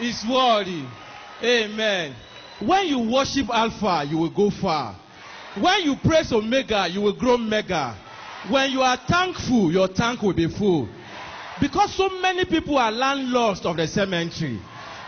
is worthy. Amen. When you worship Alpha, you will go far. When you praise Omega, you will grow mega. When you are thankful, your tank will be full. Because so many people are landlords of the cemetery.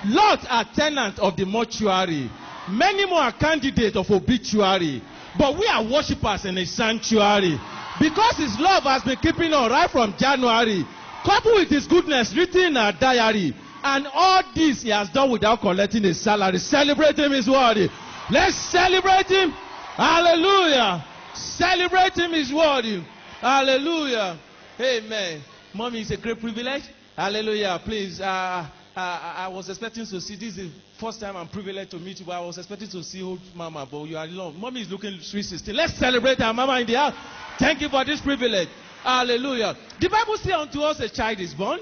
Lots are tenants of the mortuary. Many more are candidates of obituary. But we are worshippers in a sanctuary. Because his love has been keeping on right from January. Coupled with his goodness written in our diary. And all this he has done without collecting a salary. Celebrate him is worthy. Let's celebrate him. Hallelujah. Celebrate him is worthy. Hallelujah. Amen. Mommy, it's a great privilege. Hallelujah. Please, uh, uh, I was expecting to see this is the first time I'm privileged to meet you, but I was expecting to see old mama, but you are alone. Mommy is looking sweet 16. Let's celebrate our mama in the house. Thank you for this privilege. Hallelujah. The Bible says, Unto us a child is born,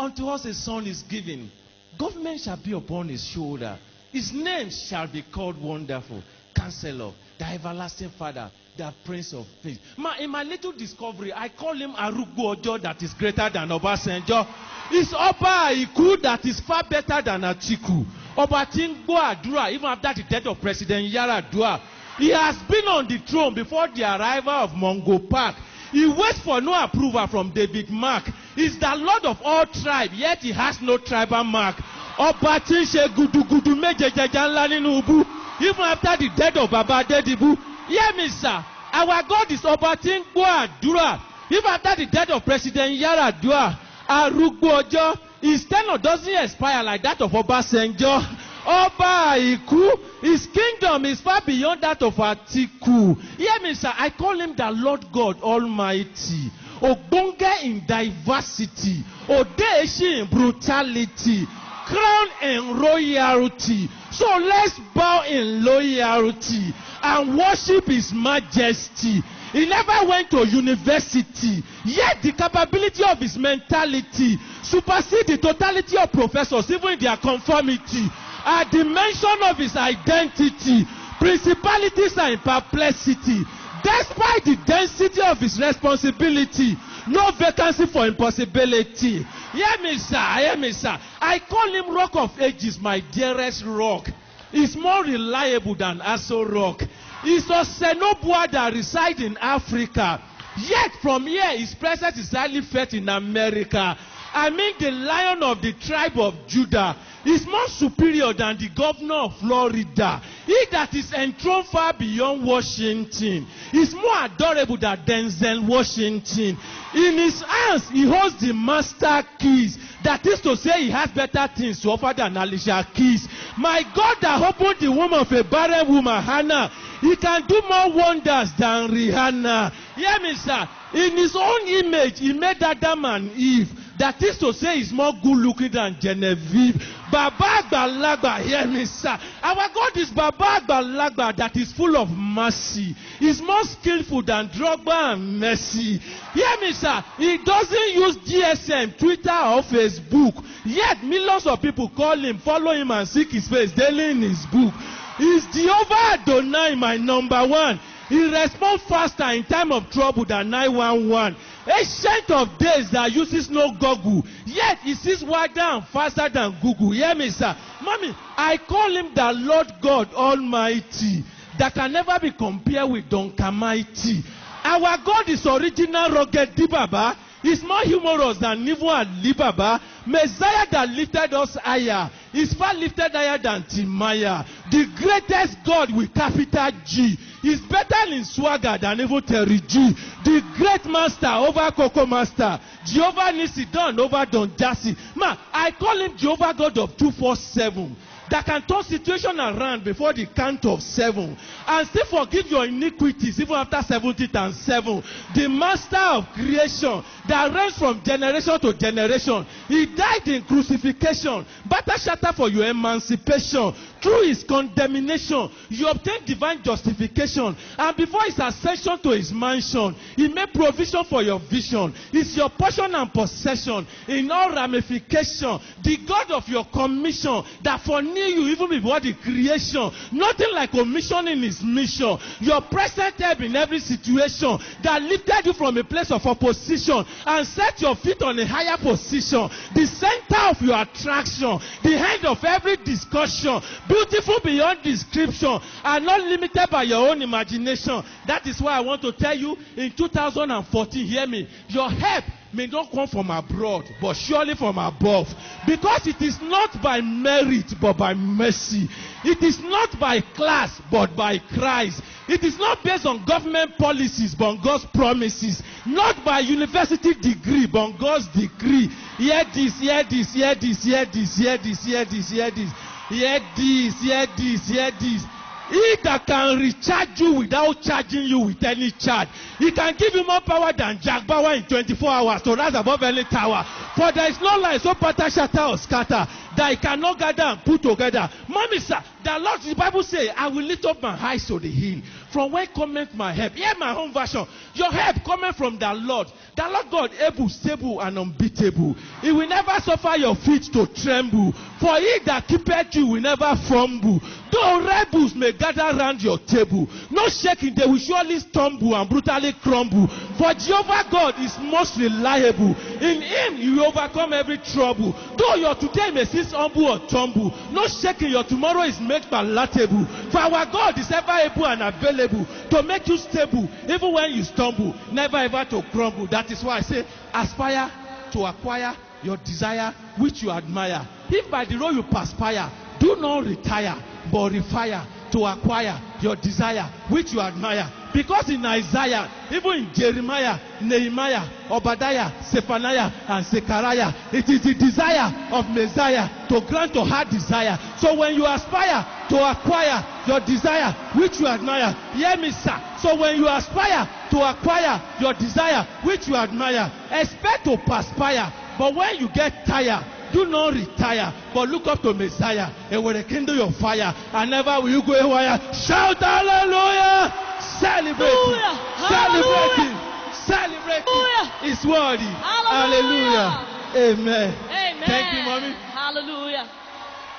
unto us a son is given. Government shall be upon his shoulder. His name shall be called Wonderful, Counselor, the Everlasting Father, the Prince of Peace. Ma, in my little discovery, I call him Arugbo Ojo that is greater than Obasanjo. It's Oba Iku that is far better than Atiku. Oba Tingbo even after the death of President Yaradua. He has been on the throne before the arrival of Mungo Park. He waits for no approval from David Mark. He's the Lord of all tribes, yet he has no tribal mark. Ọba tí ń ṣe gudugudu méjèèjìjà ńlá nínú ubú. Even after the death of Baba Adedibu. Hear me, sir. Our God is Ọba tí ń gbọ́ àdúrà. Even after the death of President Yaradua. Arúgbó ọjọ́. His tenure doesn't expire like that of Obasanjo. Ọba Àìkú, his kingdom is far beyond that of Atiku. Hear me, sir. I call him the Lord God Almighty. Ogbonge in diversity. Odeeshi in brutality. Crown in royalty. So let's bow in loyalty and worship his majesty. He never went to university, yet the capability of his mentality supersedes the totality of professors, even in their conformity. At the mention of his identity, principalities are in perplexity. Despite the density of his responsibility, no vacancy for impossibility. Hear me, sir. Hear me, sir. I call him Rock of Ages, my dearest rock. He's more reliable than Aso Rock. He's a Senobua that resides in Africa. Yet from here, his presence is highly felt in America. I mean, the lion of the tribe of Judah is more superior than the governor of Florida. He that is enthroned far beyond Washington is more adorable than Denzel Washington. In his hands, he holds the master keys. That is to say, he has better things to offer than Alicia Keys. My God that opened the womb of a barren woman, Hannah, he can do more wonders than Rihanna. Hear me, sir. In his own image, he made Adam and Eve. That is to say, he's more good looking than Genevieve. Baba Agbalagba, hear me, sir. Our God is Baba Agbalagba that is full of mercy. He's more skillful than Drogba and Messi. Hear me, sir. He doesn't use GSM, Twitter, or Facebook. Yet millions of people call him, follow him, and seek his face daily in his book. He's Jehovah Adonai, my number one. He responds faster in time of trouble than 911. Ancient of days that uses no Google, yet he sees wider and faster than Google. Hear me, sir. Mommy, I call him the Lord God Almighty that can never be compared with Don Mighty. Our God is original rugged Dibaba. He's more humorous than Nivo and Libaba. Messiah that lifted us higher is far lifted higher than Timaya. The greatest God with capital G is better in swagger than even Terry G. The great master over Koko Master. Jehovah Nissi done over Don Jazzy. Ma, I call him Jehovah God of 247 that can turn situation around before the count of seven and still forgive your iniquities even after seventy times seven. The master of creation that reigns from generation to generation. He died in crucifixion. Better shatter for your emancipation. Through his condemnation, you obtain divine justification. And before his ascension to his mansion, he made provision for your vision. It's your portion and possession in all ramification. The God of your commission that foreknew you even before the creation. Nothing like omission in his mission. Your present help in every situation that lifted you from a place of opposition and set your feet on a higher position. The center of your attraction, the end of every discussion, beautiful beyond description, and not limited by your own imagination. That is why I want to tell you in 2014, hear me, your help may not come from abroad, but surely from above. Because it is not by merit, but by mercy. It is not by class, but by Christ. It is not based on government policies, but on God's promises. Not by university degree, but on God's decree. Hear this, hear this, hear this, hear this, hear this, hear this, hear this, hear this, hear this, hear this. He that can recharge you without charging you with any charge. He can give you more power than Jack Bauer in 24 hours to rise above any tower. For there is no lie so pattern shatter or scatter that he cannot gather and put together. Mommy, sir, the Lord, the Bible says, I will lift up my eyes to the hill. From where cometh my help? Hear my own version. Your help coming from the Lord. The Lord God able, stable, and unbeatable. He will never suffer your feet to tremble. For he that keepeth you will never fumble. Though rebels may gather round your table, no shaking, they will surely stumble and brutally crumble. For Jehovah God is most reliable. In him you overcome every trouble. Though your today may seem humble or tumble, no shaking, your tomorrow is made palatable. For our God is ever able and available to make you stable, even when you stumble, never ever to crumble. That is why I say, aspire to acquire your desire which you admire. If by the road you perspire, do not retire, but refire to acquire your desire which you admire. Because in Isaiah, even in Jeremiah, Nehemiah, Obadiah, Zephaniah, and Zechariah, it is the desire of Messiah to grant to heart desire. So when you aspire to acquire your desire which you admire, hear me, sir. So when you aspire to acquire your desire which you admire, expect to perspire. But when you get tired, do not retire, but look up to Messiah and will kindle your fire, and never will you go haywire. Shout hallelujah! Celebrate. Hallelujah. Celebrate him. Celebrate him. It's worthy. Hallelujah. Amen. Amen. Thank you, mommy. Hallelujah.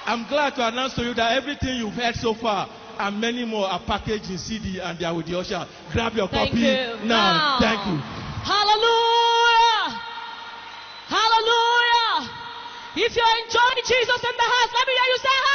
I'm glad to announce to you that everything you've heard so far and many more are packaged in CD and they are with the usher. Grab your Thank copy you. now. Now. Thank you. Hallelujah. If you're enjoying Jesus in the house, let me hear you say